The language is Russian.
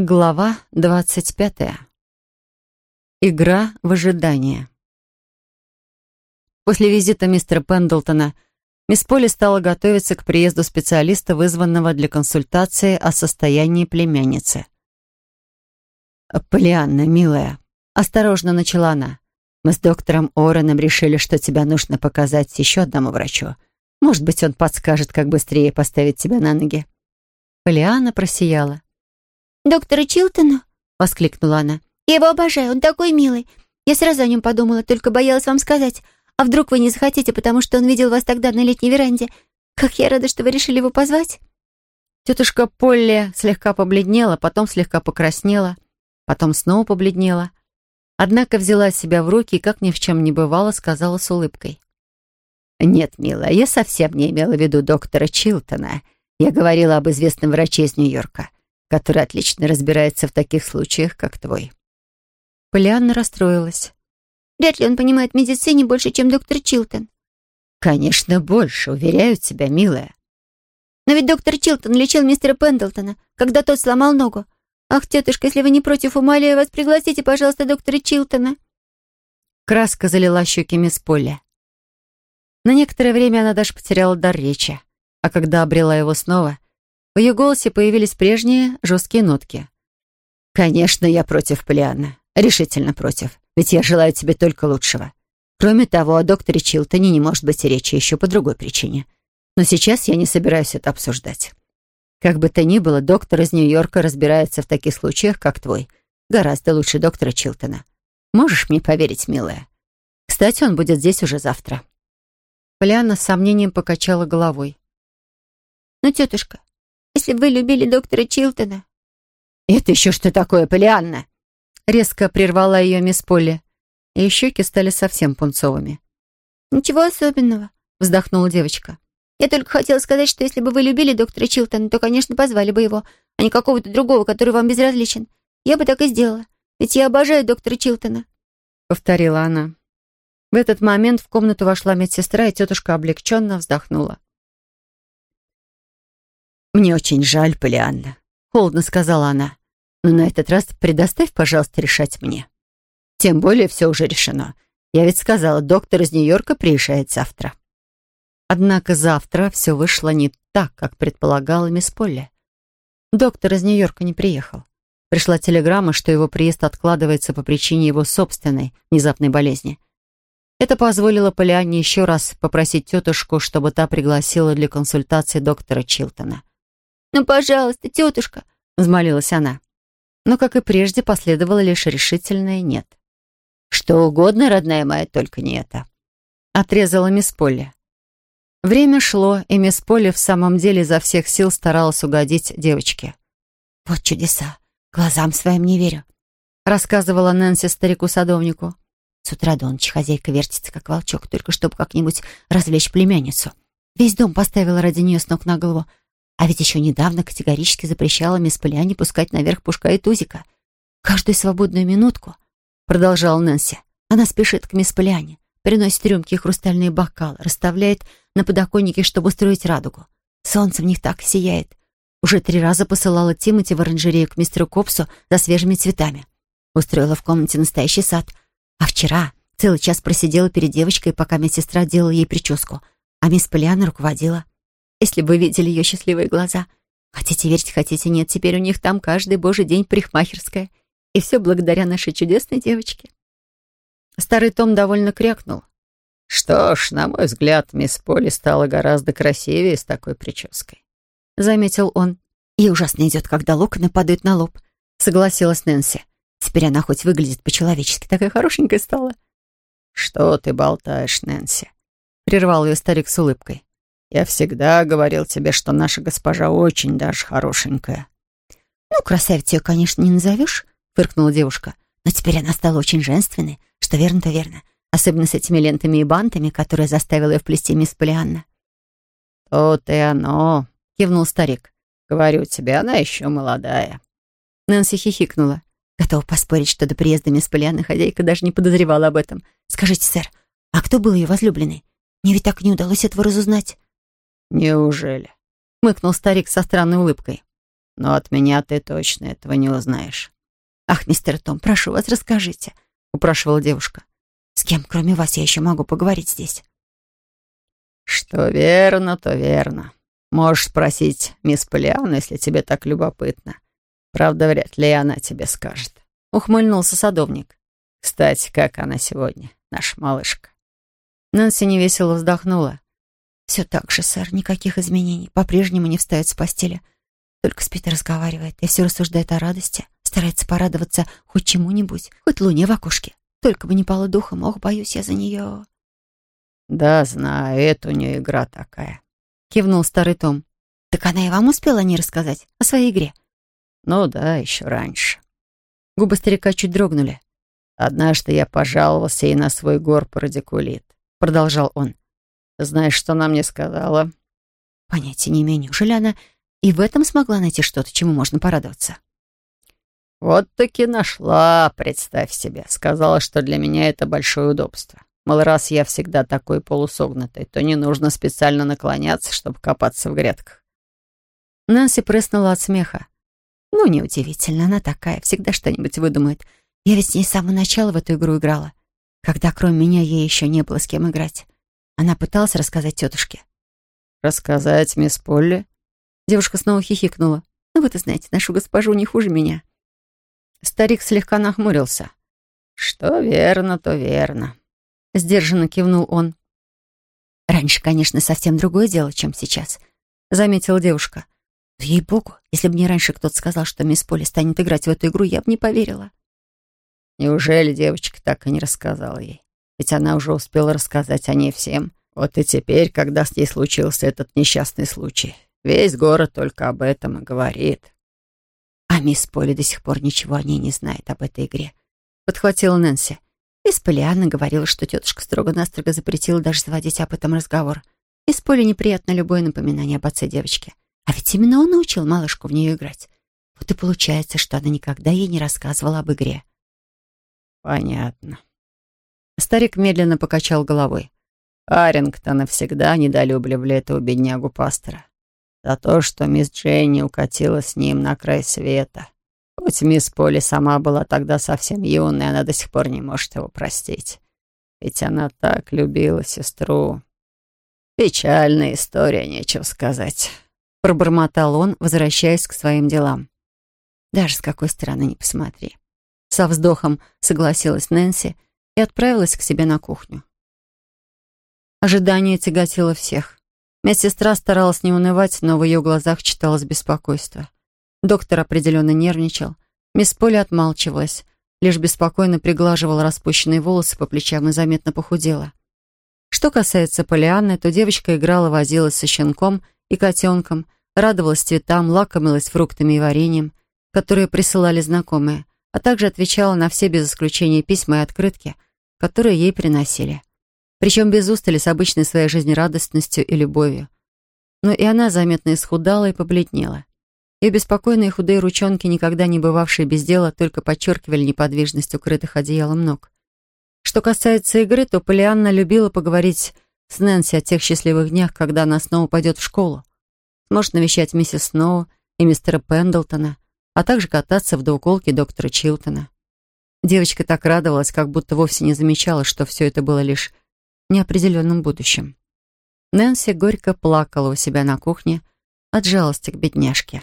Глава двадцать пятая. Игра в ожидание. После визита мистера Пендлтона мисс Полли стала готовиться к приезду специалиста, вызванного для консультации о состоянии племянницы. «Полианна, милая», — осторожно начала она, «мы с доктором Ороном решили, что тебя нужно показать еще одному врачу. Может быть, он подскажет, как быстрее поставить тебя на ноги». Полианна просияла. «Доктора Чилтона?» — воскликнула она. «Я его обожаю, он такой милый. Я сразу о нем подумала, только боялась вам сказать. А вдруг вы не захотите, потому что он видел вас тогда на летней веранде? Как я рада, что вы решили его позвать!» Тетушка Полли слегка побледнела, потом слегка покраснела, потом снова побледнела. Однако взяла себя в руки и, как ни в чем не бывало, сказала с улыбкой. «Нет, милая, я совсем не имела в виду доктора Чилтона. Я говорила об известном враче из Нью-Йорка который отлично разбирается в таких случаях, как твой». Полианна расстроилась. «Вряд ли он понимает в медицине больше, чем доктор Чилтон». «Конечно, больше, уверяю тебя, милая». «Но ведь доктор Чилтон лечил мистера Пендлтона, когда тот сломал ногу. Ах, тетушка, если вы не против, умоляю вас, пригласите, пожалуйста, доктора Чилтона». Краска залила щеки мисс Полли. На некоторое время она даже потеряла дар речи, а когда обрела его снова, в ее голосе появились прежние жесткие нотки. «Конечно, я против Полианна. Решительно против. Ведь я желаю тебе только лучшего. Кроме того, о докторе Чилтоне не может быть и речи еще по другой причине. Но сейчас я не собираюсь это обсуждать. Как бы то ни было, доктор из Нью-Йорка разбирается в таких случаях, как твой. Гораздо лучше доктора Чилтона. Можешь мне поверить, милая? Кстати, он будет здесь уже завтра». Полианна с сомнением покачала головой. «Ну, тетушка, если бы вы любили доктора Чилтона». «Это еще что такое, Полианна?» Резко прервала ее мисс Полли. Ее щеки стали совсем пунцовыми. «Ничего особенного», — вздохнула девочка. «Я только хотела сказать, что если бы вы любили доктора Чилтона, то, конечно, позвали бы его, а не какого-то другого, который вам безразличен. Я бы так и сделала, ведь я обожаю доктора Чилтона», — повторила она. В этот момент в комнату вошла медсестра, и тетушка облегченно вздохнула. «Мне очень жаль, Полианна», — холодно сказала она. «Но на этот раз предоставь, пожалуйста, решать мне. Тем более все уже решено. Я ведь сказала, доктор из Нью-Йорка приезжает завтра». Однако завтра все вышло не так, как предполагала мисс Полли. Доктор из Нью-Йорка не приехал. Пришла телеграмма, что его приезд откладывается по причине его собственной внезапной болезни. Это позволило Полианне еще раз попросить тетушку, чтобы та пригласила для консультации доктора Чилтона. «Ну, пожалуйста, тетушка», — взмолилась она. Но, как и прежде, последовало лишь решительное «нет». «Что угодно, родная моя, только не это», — отрезала мисс Полли. Время шло, и мисс Полли в самом деле изо всех сил старалась угодить девочке. «Вот чудеса! Глазам своим не верю», — рассказывала Нэнси старику-садовнику. С утра до ночи хозяйка вертится, как волчок, только чтобы как-нибудь развлечь племянницу. Весь дом поставила ради нее с ног на голову, а ведь еще недавно категорически запрещала мисс Поляне пускать наверх Пушка и Тузика. «Каждую свободную минутку», — продолжал Нэнси, она спешит к мисс Поляне, приносит рюмки и хрустальные бокалы, расставляет на подоконнике, чтобы устроить радугу. Солнце в них так сияет. Уже три раза посылала Тимати в оранжерею к мистеру Копсу за свежими цветами. Устроила в комнате настоящий сад. А вчера целый час просидела перед девочкой, пока медсестра делала ей прическу, а мисс Полиана руководила. Если бы видели ее счастливые глаза. Хотите верить, хотите нет, теперь у них там каждый божий день парикмахерская. И все благодаря нашей чудесной девочке. Старый Том довольно крякнул. «Что ж, на мой взгляд, мисс Поли стала гораздо красивее с такой прической», — заметил он. «И ужасно идет, когда локоны падают на лоб», — согласилась Нэнси. «Теперь она хоть выглядит по-человечески, такая хорошенькая стала». «Что ты болтаешь, Нэнси?» — прервал ее старик с улыбкой. Я всегда говорил тебе, что наша госпожа очень даже хорошенькая». «Ну, красавицей ее, конечно, не назовешь», — фыркнула девушка. «Но теперь она стала очень женственной, что верно-то верно. Особенно с этими лентами и бантами, которые заставила ее вплести мисс Полианна». «То-то и оно», — кивнул старик. «Говорю тебе, она еще молодая». Нэнси хихикнула. Готова поспорить, что до приезда мисс Полианны хозяйка даже не подозревала об этом. «Скажите, сэр, а кто был ее возлюбленный? Мне ведь так не удалось этого разузнать». «Неужели?» — мыкнул старик со странной улыбкой. но от меня ты точно этого не узнаешь». «Ах, мистер Том, прошу вас, расскажите», — упрашивала девушка. «С кем, кроме вас, я еще могу поговорить здесь?» «Что верно, то верно. Можешь спросить мисс Полиану, если тебе так любопытно. Правда, вряд ли она тебе скажет». Ухмыльнулся садовник. «Кстати, как она сегодня, наша малышка?» Нэнси невесело вздохнула. «Все так же, сэр, никаких изменений. По-прежнему не встает с постели. Только спит и разговаривает, и все рассуждает о радости. Старается порадоваться хоть чему-нибудь, хоть луне в окошке. Только бы не пало духом, ох, боюсь я за нее». «Да, знаю, это у нее игра такая», — кивнул старый Том. «Так она и вам успела не рассказать о своей игре?» «Ну да, еще раньше». Губы старика чуть дрогнули. «Однажды я пожаловался ей на свой горб радикулит», — продолжал он. «Знаешь, что она мне сказала?» «Понятия не имею. Неужели она и в этом смогла найти что-то, чему можно порадоваться?» «Вот-таки нашла, представь себе. Сказала, что для меня это большое удобство. Мол, раз я всегда такой полусогнутый, то не нужно специально наклоняться, чтобы копаться в грядках. Нэнси прыснула от смеха. Ну, неудивительно, она такая, всегда что-нибудь выдумает. Я ведь с ней с самого начала в эту игру играла. Когда кроме меня ей еще не было с кем играть. Она пыталась рассказать тетушке. «Рассказать, мисс Полли?» Девушка снова хихикнула. «Ну, вы-то знаете, нашу госпожу не хуже меня». Старик слегка нахмурился. «Что верно, то верно. — сдержанно кивнул он. «Раньше, конечно, совсем другое дело, чем сейчас», — заметила девушка. «Ей-богу, если бы мне раньше кто-то сказал, что мисс Поли станет играть в эту игру, я бы не поверила». Неужели девочка так и не рассказала ей? Ведь она уже успела рассказать о ней всем. Вот и теперь, когда с ней случился этот несчастный случай, весь город только об этом и говорит. А мисс Поли до сих пор ничего о ней не знает об этой игре. Подхватила Нэнси. Мисс Полианна говорила, что тетушка строго-настрого запретила даже заводить об этом разговор. Мисс Поли неприятно любое напоминание об отце девочки. А ведь именно он научил малышку в нее играть. Вот и получается, что она никогда ей не рассказывала об игре. Понятно. Старик медленно покачал головой. Арингтона всегда недолюбливали этого беднягу-пастора. За то, что мисс Дженни укатила с ним на край света. Хоть мисс Поли сама была тогда совсем юной, она до сих пор не может его простить. Ведь она так любила сестру. Печальная история, нечего сказать. Пробормотал он, возвращаясь к своим делам. Даже с какой стороны не посмотри. Со вздохом согласилась Нэнси и отправилась к себе на кухню. Ожидание тяготило всех. Медсестра старалась не унывать, но в ее глазах читалось беспокойство. Доктор определенно нервничал. Мисс Поли отмалчивалась, лишь беспокойно приглаживала распущенные волосы по плечам и заметно похудела. Что касается Полианны, то девочка играла, возилась со щенком и котенком, радовалась цветам, лакомилась фруктами и вареньем, которые присылали знакомые, а также отвечала на все без исключения письма и открытки, которые ей приносили. Причем без устали с обычной своей жизнерадостностью и любовью. Но и она заметно исхудала и побледнела. Ее беспокойные худые ручонки, никогда не бывавшие без дела, только подчеркивали неподвижность укрытых одеялом ног. Что касается игры, то Полианна любила поговорить с Нэнси о тех счастливых днях, когда она снова пойдет в школу. Сможет навещать миссис Сноу и мистера Пендлтона, а также кататься в двуколке доктора Чилтона. Девочка так радовалась, как будто вовсе не замечала, что все это было лишь неопределенным будущим. Нэнси горько плакала у себя на кухне от жалости к бедняжке.